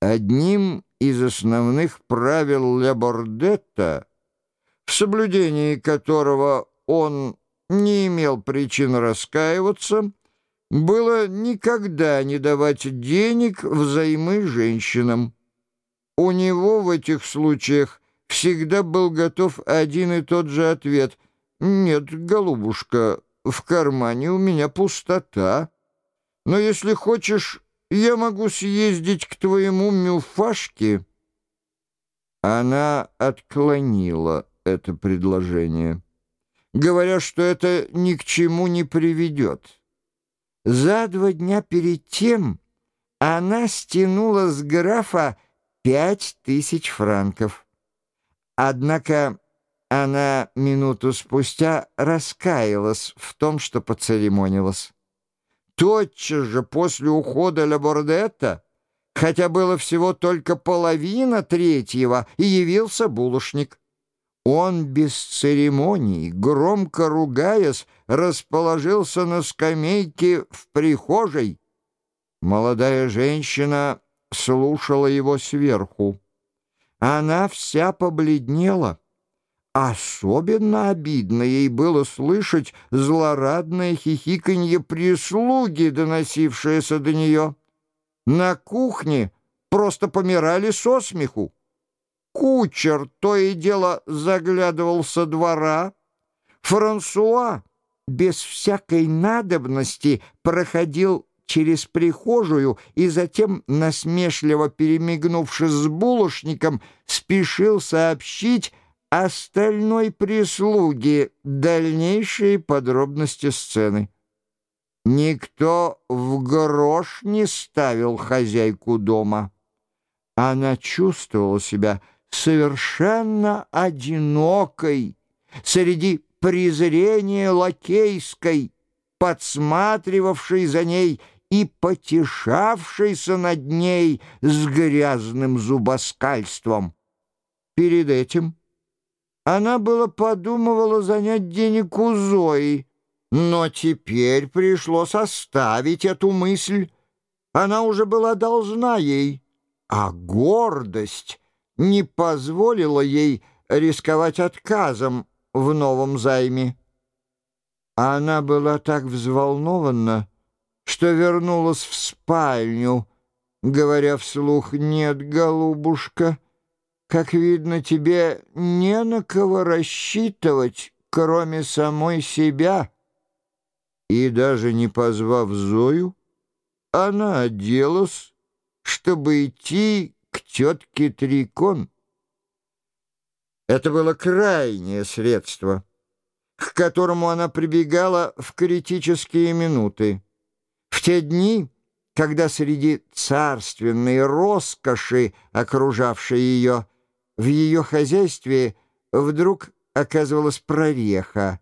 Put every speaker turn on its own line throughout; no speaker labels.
Одним из основных правил Лебордетта, в соблюдении которого он не имел причин раскаиваться, было никогда не давать денег взаймы женщинам. У него в этих случаях всегда был готов один и тот же ответ. «Нет, голубушка, в кармане у меня пустота. Но если хочешь, я могу съездить к твоему мюфашке». Она отклонила это предложение, говоря, что это ни к чему не приведет. За два дня перед тем она стянула с графа пять тысяч франков. Однако она минуту спустя раскаялась в том, что поцеремонилась. Тотчас же после ухода Лабордетта, хотя было всего только половина третьего, и явился булочник. Он без церемоний, громко ругаясь, расположился на скамейке в прихожей. Молодая женщина слушала его сверху. Она вся побледнела. Особенно обидно ей было слышать злорадное хихиканье прислуги, доносившееся до нее. На кухне просто помирали со смеху. Кучер то и дело заглядывал со двора. Франсуа без всякой надобности проходил через прихожую и затем, насмешливо перемигнувшись с булочником, спешил сообщить остальной прислуге дальнейшие подробности сцены. Никто в грош не ставил хозяйку дома. Она чувствовала себя совершенно одинокой среди презрения лакейской, подсматривавшей за ней и потешавшейся над ней с грязным зубоскальством. Перед этим она было подумывала занять денег у Зои, но теперь пришлось оставить эту мысль. Она уже была должна ей, а гордость не позволила ей рисковать отказом в новом займе. Она была так взволнована, что вернулась в спальню, говоря вслух «Нет, голубушка, как видно, тебе не на кого рассчитывать, кроме самой себя». И даже не позвав Зою, она оделась, чтобы идти к тетке Трикон. Это было крайнее средство, к которому она прибегала в критические минуты. В те дни, когда среди царственной роскоши, окружавшей ее, в ее хозяйстве вдруг оказывалась прореха.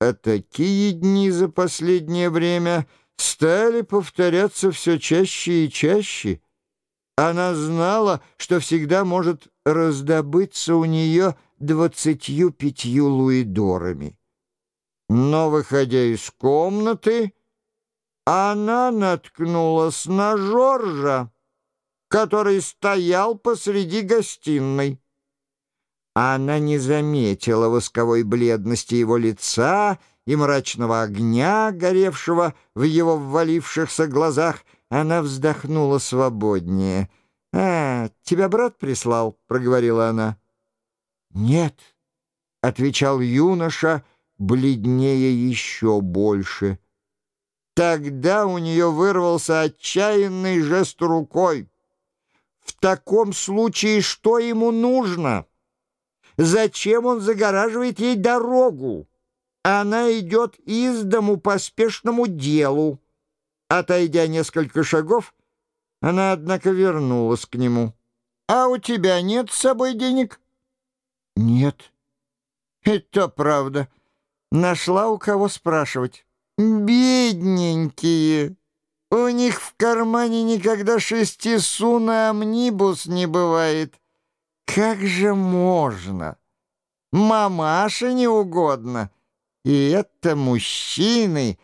А такие дни за последнее время стали повторяться все чаще и чаще — она знала, что всегда может раздобыться у нее двадцатью пятью луидорами. Но, выходя из комнаты, она наткнулась на Жоржа, который стоял посреди гостиной. Она не заметила восковой бледности его лица и мрачного огня, горевшего в его ввалившихся глазах, она вздохнула свободнее. «А, тебя брат прислал?» — проговорила она. «Нет», — отвечал юноша, бледнее еще больше. Тогда у нее вырвался отчаянный жест рукой. «В таком случае что ему нужно? Зачем он загораживает ей дорогу? Она идет из дому по спешному делу». Отойдя несколько шагов, она, однако, вернулась к нему. «А у тебя нет с собой денег?» «Нет». «Это правда. Нашла у кого спрашивать». «Бедненькие! У них в кармане никогда шести су на амнибус не бывает. Как же можно? Мамаша не угодно. И это мужчины...»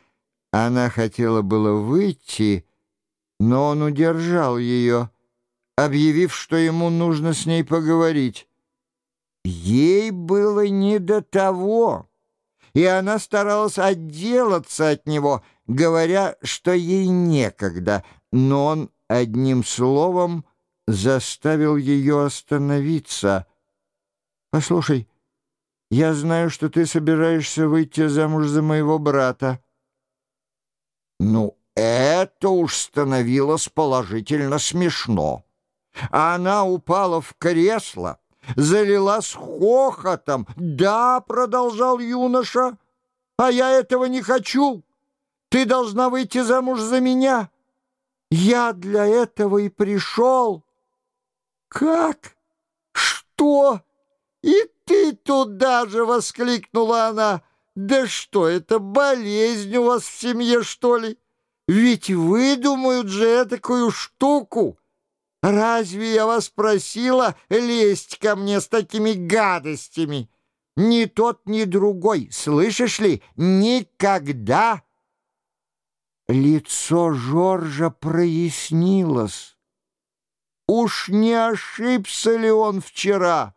Она хотела было выйти, но он удержал ее. объявив, что ему нужно с ней поговорить. Ей было не до того, и она старалась отделаться от него, говоря, что ей некогда, но он одним словом заставил ее остановиться. «Послушай, я знаю, что ты собираешься выйти замуж за моего брата». «Ну, это уж становилось положительно смешно». Она упала в кресло, залилась хохотом. «Да», — продолжал юноша, — «а я этого не хочу. Ты должна выйти замуж за меня. Я для этого и пришел». «Как? Что? И ты туда же!» — воскликнула она. «Да что это, болезнь у вас в семье, что ли? Ведь выдумают же такую штуку!» Разве я вас просила лезть ко мне с такими гадостями? Ни тот, ни другой, слышишь ли, никогда!» Лицо Жоржа прояснилось. Уж не ошибся ли он вчера?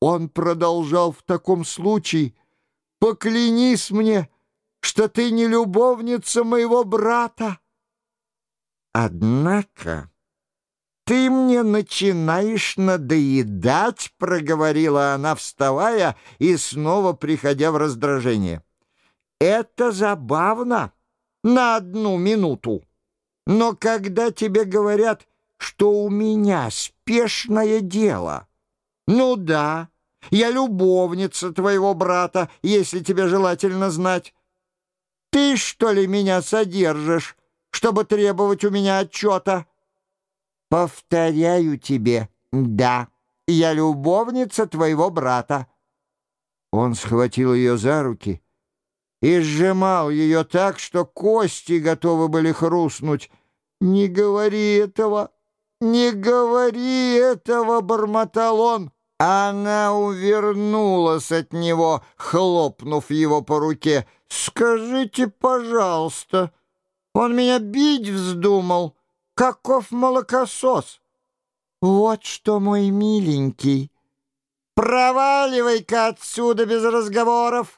Он продолжал в таком случае. «Поклянись мне, что ты не любовница моего брата!» Однако... «Ты мне начинаешь надоедать», — проговорила она, вставая и снова приходя в раздражение. «Это забавно на одну минуту. Но когда тебе говорят, что у меня спешное дело, ну да, я любовница твоего брата, если тебе желательно знать. Ты, что ли, меня содержишь, чтобы требовать у меня отчета?» «Повторяю тебе, да, я любовница твоего брата». Он схватил ее за руки и сжимал ее так, что кости готовы были хрустнуть. «Не говори этого, не говори этого!» — бормотал он. Она увернулась от него, хлопнув его по руке. «Скажите, пожалуйста, он меня бить вздумал?» Каков молокосос! Вот что, мой миленький, проваливай-ка отсюда без разговоров,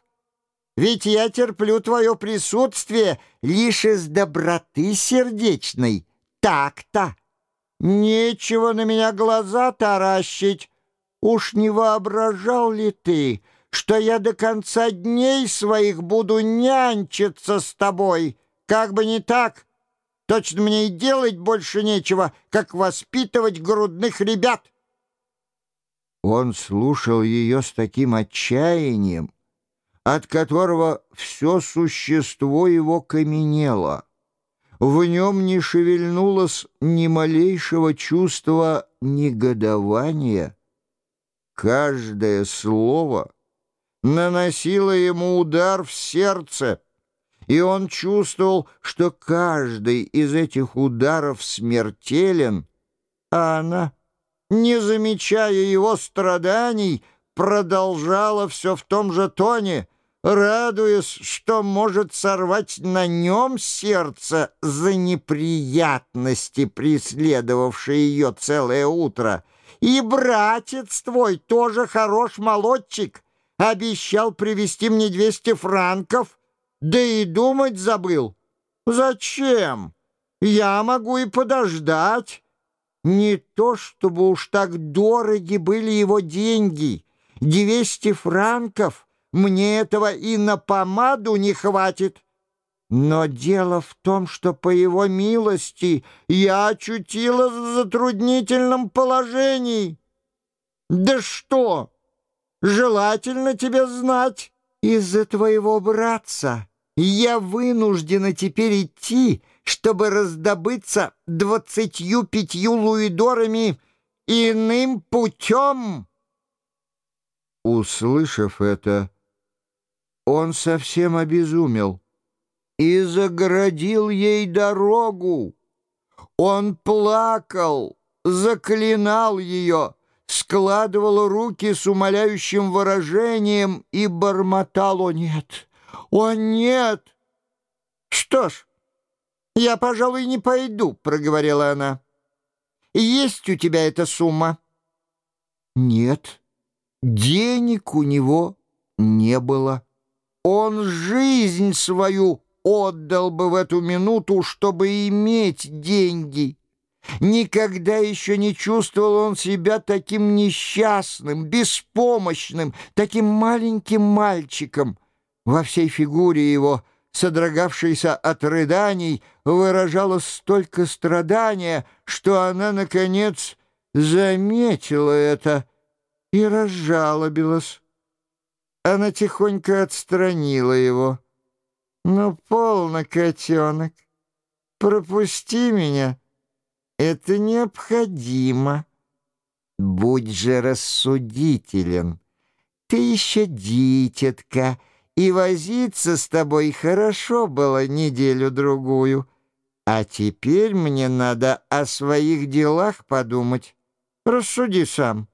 ведь я терплю твое присутствие лишь из доброты сердечной. Так-то. Нечего на меня глаза таращить. Уж не воображал ли ты, что я до конца дней своих буду нянчиться с тобой? Как бы не так, Точно мне и делать больше нечего, как воспитывать грудных ребят. Он слушал ее с таким отчаянием, от которого все существо его каменело. В нем не шевельнулось ни малейшего чувства негодования. Каждое слово наносило ему удар в сердце — и он чувствовал, что каждый из этих ударов смертелен, а она, не замечая его страданий, продолжала все в том же тоне, радуясь, что может сорвать на нем сердце за неприятности, преследовавшие ее целое утро. И братец твой тоже хорош молодчик, обещал привезти мне двести франков — да и думать забыл. Зачем? Я могу и подождать. Не то, чтобы уж так дороги были его деньги. Двести франков. Мне этого и на помаду не хватит. Но дело в том, что по его милости я очутилась в затруднительном положении. Да что? Желательно тебе знать из-за твоего братца. Я вынуждена теперь идти, чтобы раздобыться двадцатью пятью луидорами иным путем. Услышав это, он совсем обезумел и загородил ей дорогу. Он плакал, заклинал ее, складывал руки с умоляющим выражением и бормотал «О, нет!» «О, нет!» «Что ж, я, пожалуй, не пойду», — проговорила она. есть у тебя эта сумма?» «Нет, денег у него не было. Он жизнь свою отдал бы в эту минуту, чтобы иметь деньги». Никогда еще не чувствовал он себя таким несчастным, беспомощным, таким маленьким мальчиком. Во всей фигуре его, содрогавшейся от рыданий, выражалось столько страдания, что она, наконец, заметила это и разжалобилась. Она тихонько отстранила его. «Ну, полно, котенок, пропусти меня». Это необходимо. Будь же рассудителен. Ты еще дитятка, и возиться с тобой хорошо было неделю-другую. А теперь мне надо о своих делах подумать. Рассуди сам.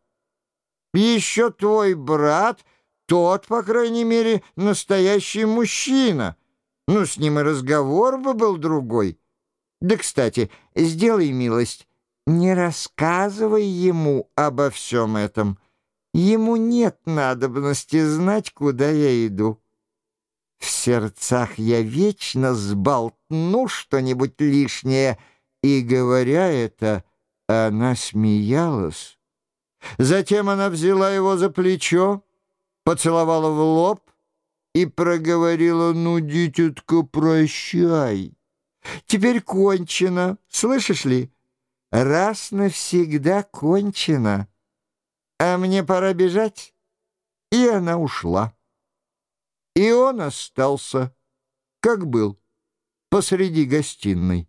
Еще твой брат, тот, по крайней мере, настоящий мужчина. Ну, с ним и разговор бы был другой. Да, кстати, сделай милость, не рассказывай ему обо всем этом. Ему нет надобности знать, куда я иду. В сердцах я вечно сболтну что-нибудь лишнее, и, говоря это, она смеялась. Затем она взяла его за плечо, поцеловала в лоб и проговорила, «Ну, дитятка, прощай». Теперь кончено, слышишь ли? Раз навсегда кончено. А мне пора бежать. И она ушла. И он остался, как был, посреди гостиной.